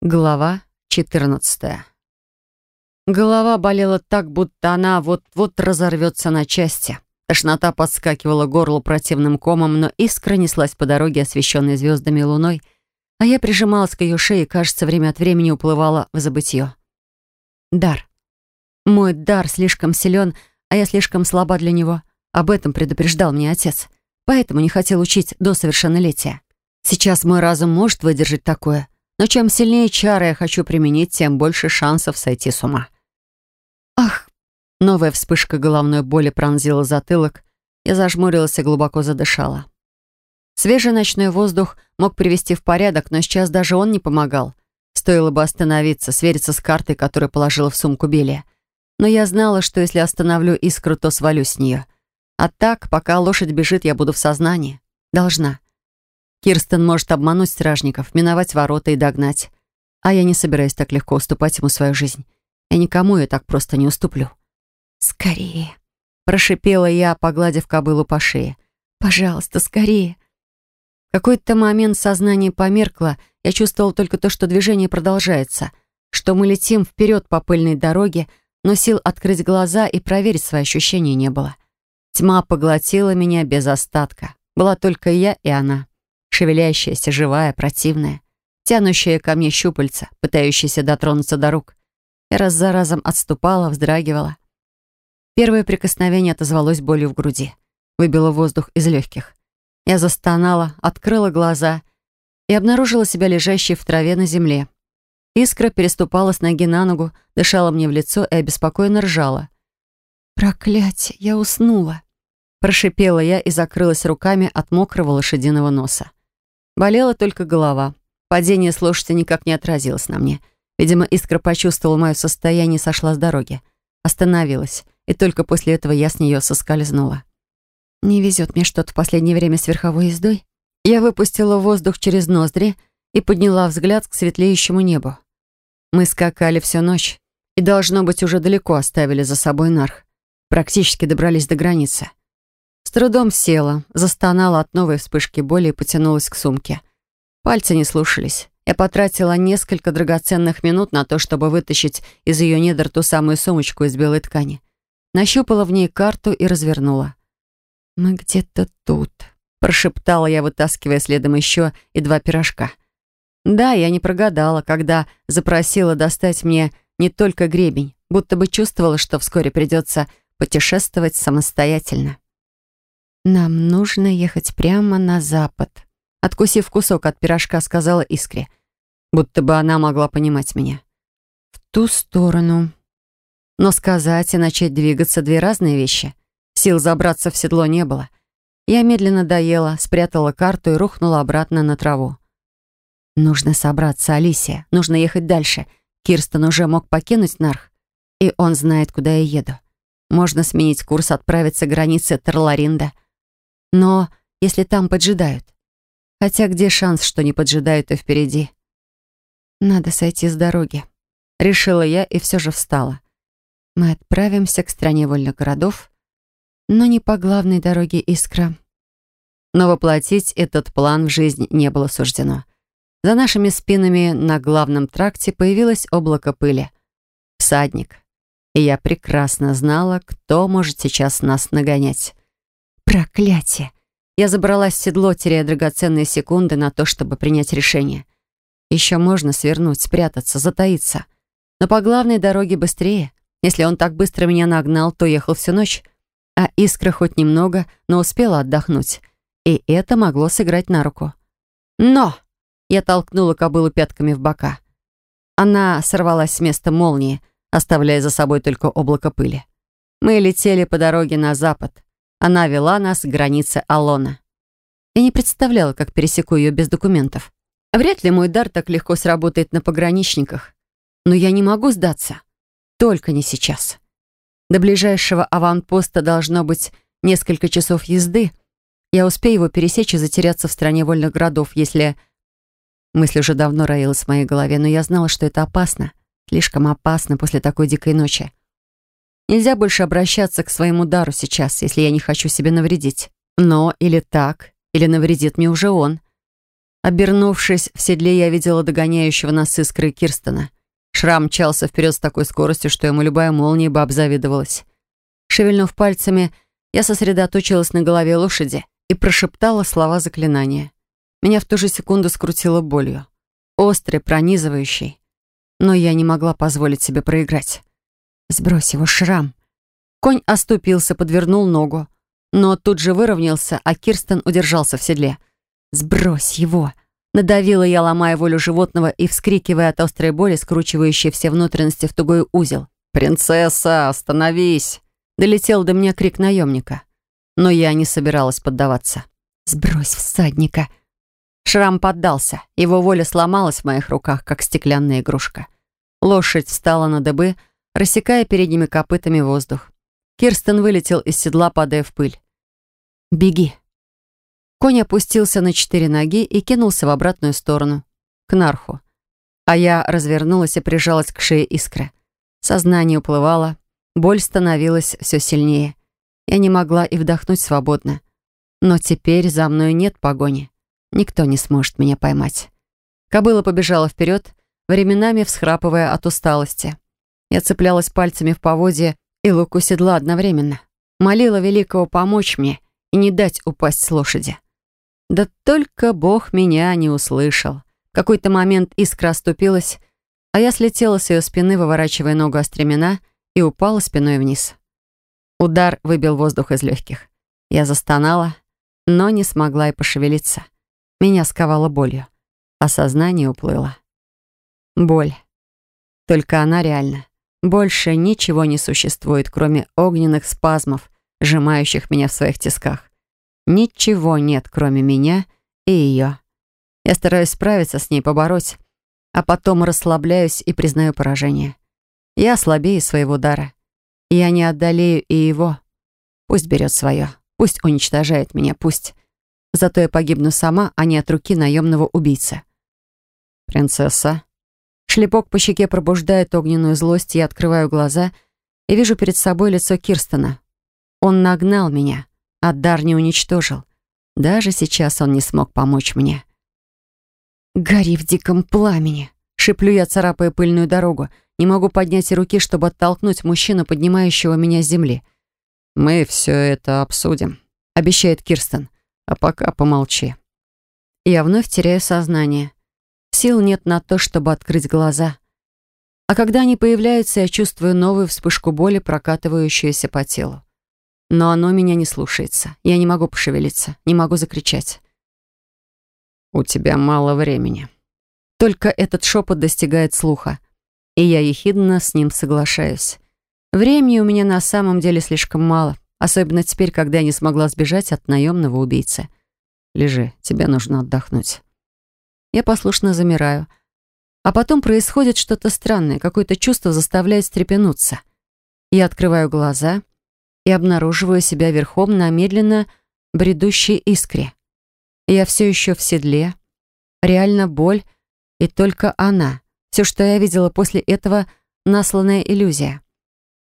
Глава 14. Голова болела так, будто она вот-вот разорвется на части. Тошнота подскакивала к горлу противным комом, но искра неслась по дороге, освещенной звездами и луной, а я прижималась к ее шее и, кажется, время от времени уплывала в забытье. Дар. Мой дар слишком силен, а я слишком слаба для него. Об этом предупреждал мне отец. Поэтому не хотел учить до совершеннолетия. Сейчас мой разум может выдержать такое — но чем сильнее чары я хочу применить, тем больше шансов сойти с ума. Ах! Новая вспышка головной боли пронзила затылок. Я зажмурилась и глубоко задышала. Свежий ночной воздух мог привести в порядок, но сейчас даже он не помогал. Стоило бы остановиться, свериться с картой, которую положила в сумку Белия. Но я знала, что если остановлю искру, то свалюсь с нее. А так, пока лошадь бежит, я буду в сознании. Должна. Кирстен может обмануть стражников, миновать ворота и догнать. А я не собираюсь так легко уступать ему свою жизнь. Я никому ее так просто не уступлю. «Скорее!» — прошипела я, погладив кобылу по шее. «Пожалуйста, скорее!» В какой-то момент сознание померкло. Я чувствовала только то, что движение продолжается, что мы летим вперед по пыльной дороге, но сил открыть глаза и проверить свои ощущения не было. Тьма поглотила меня без остатка. Была только я и она шевелящаяся, живая, противная, тянущая ко мне щупальца, пытающаяся дотронуться до рук. Я раз за разом отступала, вздрагивала. Первое прикосновение отозвалось болью в груди, выбило воздух из легких. Я застонала, открыла глаза и обнаружила себя лежащей в траве на земле. Искра переступала с ноги на ногу, дышала мне в лицо и обеспокоенно ржала. «Проклятие, я уснула!» Прошипела я и закрылась руками от мокрого лошадиного носа. Болела только голова. Падение с лошади никак не отразилось на мне. Видимо, искра почувствовала мое состояние и сошла с дороги. Остановилась, и только после этого я с нее соскользнула. Не везет мне что-то в последнее время с верховой ездой. Я выпустила воздух через ноздри и подняла взгляд к светлеющему небу. Мы скакали всю ночь и, должно быть, уже далеко оставили за собой нарх. Практически добрались до границы. С трудом села, застонала от новой вспышки боли и потянулась к сумке. Пальцы не слушались. Я потратила несколько драгоценных минут на то, чтобы вытащить из ее недр ту самую сумочку из белой ткани. Нащупала в ней карту и развернула. «Мы где-то тут», — прошептала я, вытаскивая следом еще и два пирожка. Да, я не прогадала, когда запросила достать мне не только гребень, будто бы чувствовала, что вскоре придется путешествовать самостоятельно. «Нам нужно ехать прямо на запад», — откусив кусок от пирожка, сказала Искре. Будто бы она могла понимать меня. «В ту сторону». Но сказать и начать двигаться — две разные вещи. Сил забраться в седло не было. Я медленно доела, спрятала карту и рухнула обратно на траву. Нужно собраться, Алисия. Нужно ехать дальше. Кирстен уже мог покинуть Нарх. И он знает, куда я еду. Можно сменить курс, отправиться к границе Тарларинда — но если там поджидают? Хотя где шанс, что не поджидают и впереди? Надо сойти с дороги. Решила я и все же встала. Мы отправимся к стране вольных городов, но не по главной дороге Искра. Но воплотить этот план в жизнь не было суждено. За нашими спинами на главном тракте появилось облако пыли. Всадник. И я прекрасно знала, кто может сейчас нас нагонять. Проклятие! Я забралась в седло, теряя драгоценные секунды на то, чтобы принять решение. Еще можно свернуть, спрятаться, затаиться. Но по главной дороге быстрее. Если он так быстро меня нагнал, то ехал всю ночь. А искра хоть немного, но успела отдохнуть. И это могло сыграть на руку. Но! Я толкнула кобылу пятками в бока. Она сорвалась с места молнии, оставляя за собой только облако пыли. Мы летели по дороге на запад. Она вела нас к границе Алона. Я не представляла, как пересеку ее без документов. Вряд ли мой дар так легко сработает на пограничниках. Но я не могу сдаться. Только не сейчас. До ближайшего аванпоста должно быть несколько часов езды. Я успею его пересечь и затеряться в стране вольных городов, если... Мысль уже давно роилась в моей голове, но я знала, что это опасно. Слишком опасно после такой дикой ночи. Нельзя больше обращаться к своему дару сейчас, если я не хочу себе навредить. Но или так, или навредит мне уже он. Обернувшись в седле, я видела догоняющего нас искры Кирстона. Шрам мчался вперед с такой скоростью, что ему любая молния бы обзавидовалась. Шевельнув пальцами, я сосредоточилась на голове лошади и прошептала слова заклинания. Меня в ту же секунду скрутило болью. Острый, пронизывающий. Но я не могла позволить себе проиграть. Сбрось его шрам. Конь оступился, подвернул ногу. Но тут же выровнялся, а Кирстен удержался в седле. «Сбрось его!» Надавила я, ломая волю животного и вскрикивая от острой боли, скручивающей все внутренности в тугой узел. «Принцесса, остановись!» Долетел до меня крик наемника. Но я не собиралась поддаваться. «Сбрось всадника!» Шрам поддался. Его воля сломалась в моих руках, как стеклянная игрушка. Лошадь встала на дыбы, рассекая передними копытами воздух. Кирстен вылетел из седла, падая в пыль. «Беги!» Конь опустился на четыре ноги и кинулся в обратную сторону, к Нарху. А я развернулась и прижалась к шее искры. Сознание уплывало, боль становилась все сильнее. Я не могла и вдохнуть свободно. Но теперь за мной нет погони. Никто не сможет меня поймать. Кобыла побежала вперед, временами всхрапывая от усталости. Я цеплялась пальцами в поводье и луку седла одновременно. Молила Великого помочь мне и не дать упасть с лошади. Да только Бог меня не услышал. В какой-то момент искра оступилась, а я слетела с ее спины, выворачивая ногу о стремена, и упала спиной вниз. Удар выбил воздух из легких. Я застонала, но не смогла и пошевелиться. Меня сковало болью, а сознание уплыло. Боль. Только она реальна. Больше ничего не существует, кроме огненных спазмов, сжимающих меня в своих тисках. Ничего нет, кроме меня и ее. Я стараюсь справиться с ней, побороть, а потом расслабляюсь и признаю поражение. Я слабее своего дара. Я не отдалею и его. Пусть берет свое, пусть уничтожает меня, пусть. Зато я погибну сама, а не от руки наемного убийцы. «Принцесса». Шлепок по щеке пробуждает огненную злость, я открываю глаза и вижу перед собой лицо Кирстона. Он нагнал меня а дар не уничтожил. Даже сейчас он не смог помочь мне. «Гори в диком пламени!» Шиплю я, царапая пыльную дорогу. Не могу поднять руки, чтобы оттолкнуть мужчину, поднимающего меня с земли. «Мы все это обсудим», — обещает Кирстен. «А пока помолчи». Я вновь теряю сознание. Сил нет на то, чтобы открыть глаза. А когда они появляются, я чувствую новую вспышку боли, прокатывающуюся по телу. Но оно меня не слушается. Я не могу пошевелиться, не могу закричать. «У тебя мало времени». Только этот шепот достигает слуха, и я ехидно с ним соглашаюсь. Времени у меня на самом деле слишком мало, особенно теперь, когда я не смогла сбежать от наемного убийцы. Лежи, тебе нужно отдохнуть. Я послушно замираю. А потом происходит что-то странное, какое-то чувство заставляет стрепенуться. Я открываю глаза и обнаруживаю себя верхом на медленно бредущей искре. Я все еще в седле. Реально боль, и только она. Все, что я видела после этого, насланная иллюзия.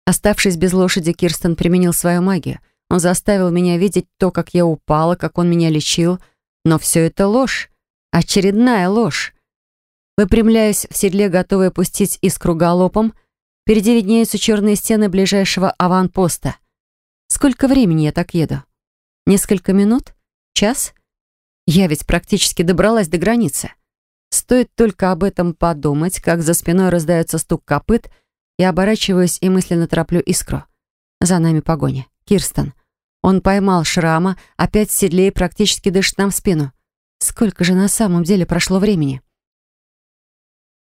Оставшись без лошади, Кирстен применил свою магию. Он заставил меня видеть то, как я упала, как он меня лечил. Но все это ложь. Очередная ложь. Выпрямляясь в седле, готовая пустить искру галопом, впереди виднеются черные стены ближайшего аванпоста — Сколько времени я так еду? Несколько минут? Час? Я ведь практически добралась до границы. Стоит только об этом подумать, как за спиной раздается стук копыт, я оборачиваюсь и мысленно тороплю искру. За нами погоня. Кирстен. Он поймал шрама, опять в седле и практически дышит нам в спину. Сколько же на самом деле прошло времени?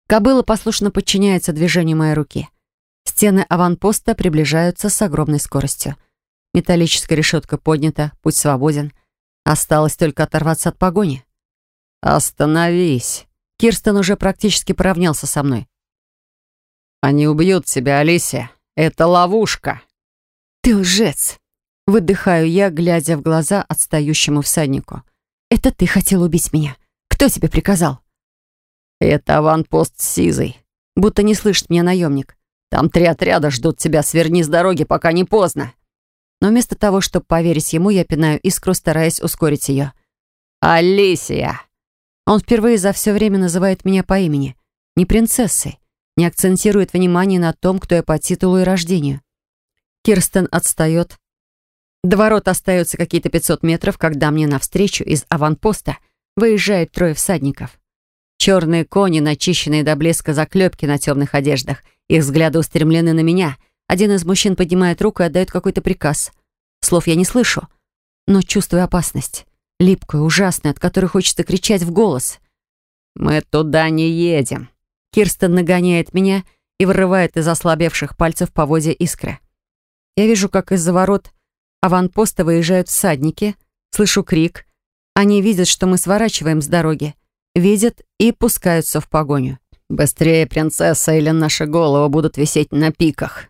Кобыла послушно подчиняется движению моей руки. Стены аванпоста приближаются с огромной скоростью. Металлическая решетка поднята, путь свободен. Осталось только оторваться от погони. «Остановись!» Кирстен уже практически поравнялся со мной. «Они убьют тебя, Алисия. Это ловушка!» «Ты лжец!» Выдыхаю я, глядя в глаза отстающему всаднику. «Это ты хотел убить меня. Кто тебе приказал?» «Это аванпост Сизый». Будто не слышит меня наемник. «Там три отряда ждут тебя. Сверни с дороги, пока не поздно». Но вместо того, чтобы поверить ему, я пинаю искру, стараясь ускорить ее. «Алисия!» Он впервые за все время называет меня по имени. Не принцессой. Не акцентирует внимание на том, кто я по титулу и рождению. Кирстен отстает. До ворот остается какие-то 500 метров, когда мне навстречу из аванпоста выезжает трое всадников. Черные кони, начищенные до блеска заклепки на темных одеждах. Их взгляды устремлены на меня. Один из мужчин поднимает руку и отдает какой-то приказ. Слов я не слышу, но чувствую опасность. Липкую, ужасную, от которой хочется кричать в голос. «Мы туда не едем!» Кирстен нагоняет меня и вырывает из ослабевших пальцев поводья искры. Я вижу, как из-за ворот аванпоста выезжают всадники, слышу крик. Они видят, что мы сворачиваем с дороги, видят и пускаются в погоню. «Быстрее, принцесса, или наши головы будут висеть на пиках!»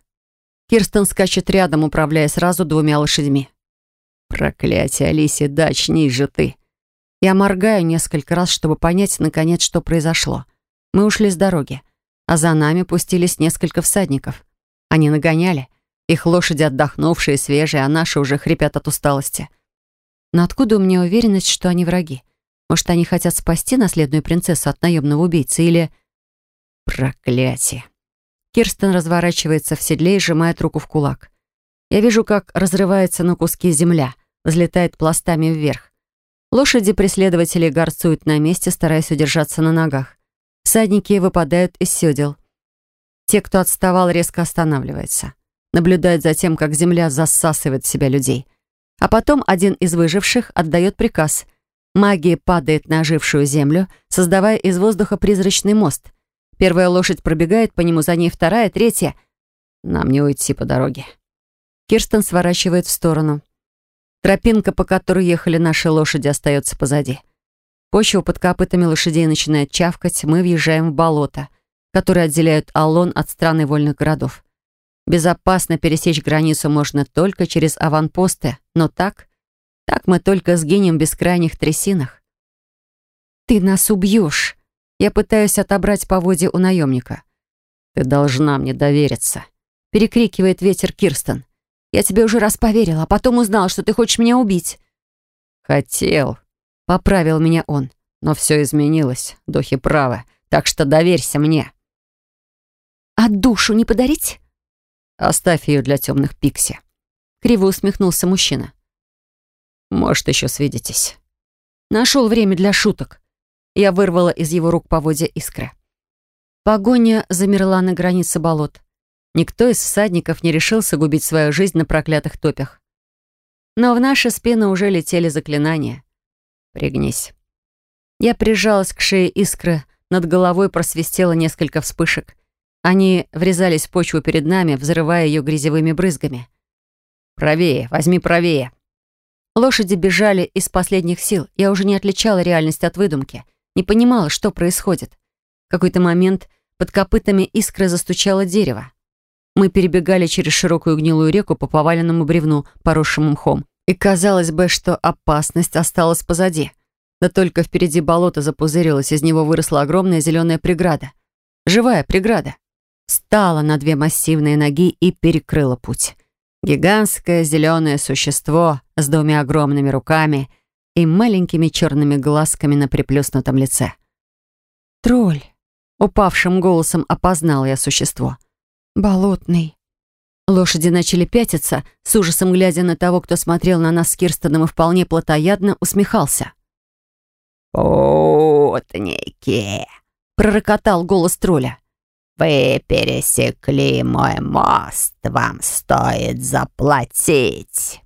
Кирстен скачет рядом, управляя сразу двумя лошадьми. «Проклятие, Алисия, да очнись же ты!» Я моргаю несколько раз, чтобы понять, наконец, что произошло. Мы ушли с дороги, а за нами пустились несколько всадников. Они нагоняли. Их лошади отдохнувшие, свежие, а наши уже хрипят от усталости. Но откуда у меня уверенность, что они враги? Может, они хотят спасти наследную принцессу от наемного убийцы или... Проклятие. Кирстен разворачивается в седле и сжимает руку в кулак. Я вижу, как разрывается на куски земля взлетает пластами вверх. Лошади преследователей горцуют на месте, стараясь удержаться на ногах. Всадники выпадают из седел. Те, кто отставал, резко останавливаются. Наблюдают за тем, как земля засасывает в себя людей. А потом один из выживших отдает приказ. Магия падает на ожившую землю, создавая из воздуха призрачный мост. Первая лошадь пробегает по нему, за ней вторая, третья. Нам не уйти по дороге. Кирстен сворачивает в сторону. Тропинка, по которой ехали наши лошади, остается позади. Почва под копытами лошадей начинает чавкать, мы въезжаем в болото, которые отделяют Аллон от страны вольных городов. Безопасно пересечь границу можно только через аванпосты, но так, так мы только сгинем в бескрайних трясинах. «Ты нас убьешь!» Я пытаюсь отобрать поводья у наемника. «Ты должна мне довериться», — перекрикивает ветер Кирстен. Я тебе уже раз поверила, а потом узнал, что ты хочешь меня убить». «Хотел», — поправил меня он. «Но все изменилось, духи правы, так что доверься мне». «А душу не подарить?» «Оставь ее для темных пикси», — криво усмехнулся мужчина. «Может, еще свидитесь». Нашел время для шуток. Я вырвала из его рук поводья искры. Погоня замерла на границе болот. Никто из всадников не решился губить свою жизнь на проклятых топях. Но в наши спины уже летели заклинания. «Пригнись». Я прижалась к шее искры, над головой просвистело несколько вспышек. Они врезались в почву перед нами, взрывая ее грязевыми брызгами. «Правее, возьми правее». Лошади бежали из последних сил. Я уже не отличала реальность от выдумки. Не понимала, что происходит. В какой-то момент под копытами искры застучало дерево. Мы перебегали через широкую гнилую реку по поваленному бревну, поросшему мхом. И казалось бы, что опасность осталась позади. Да только впереди болото запузырилось, из него выросла огромная зеленая преграда. Живая преграда. Стала на две массивные ноги и перекрыла путь. Гигантское зеленое существо с двумя огромными руками и маленькими черными глазками на приплюснутом лице. «Тролль!» — упавшим голосом опознал я существо — болотный». Лошади начали пятиться, с ужасом глядя на того, кто смотрел на нас с Кирстоном и вполне плотоядно усмехался. «Путники!» — пророкотал голос тролля. «Вы пересекли мой мост, вам стоит заплатить!»